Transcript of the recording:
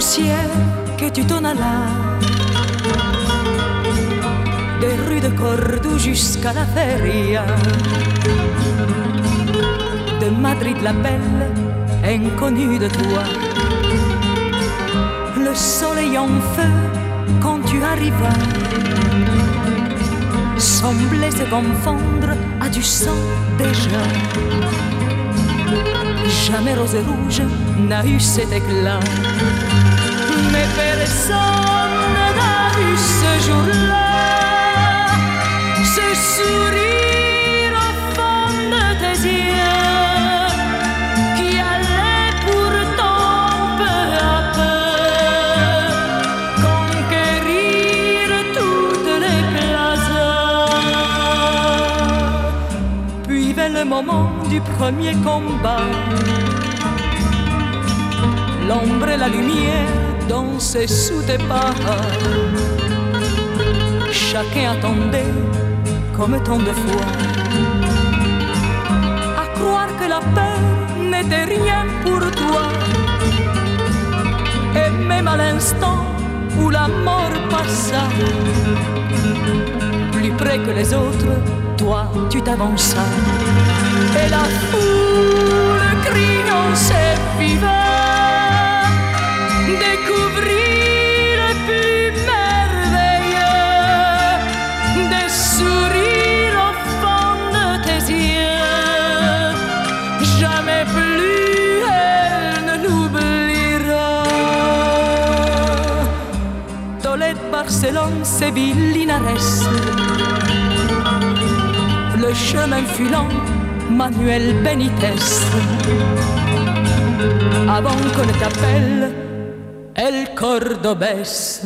ciel que tu t'en allas. Des rues de Cordoue jusqu'à la feria. De Madrid la belle, inconnue de toi. Le soleil en feu quand tu arrivas semblait se confondre à du sang déjà. Jamais rose rouge n'a eu cet éclat. Mais personne moment du premier combat. L'ombre et la lumière dansaient sous tes pas. Chacun attendait comme tant de fois. À croire que la paix n'était rien pour toi. Et même à l'instant où la mort passa, plus près que les autres, toi tu t'avanças. Et la foule criant ses vivants, découvrit le plus merveilleux des sourires au fond de tes yeux. Jamais plus elle ne l'oubliera. Tolède, Barcelone, Séville, Linares. Le chemin fut lent, Manuel Benitez. Avant qu'on ne t'appelle El Cordobès.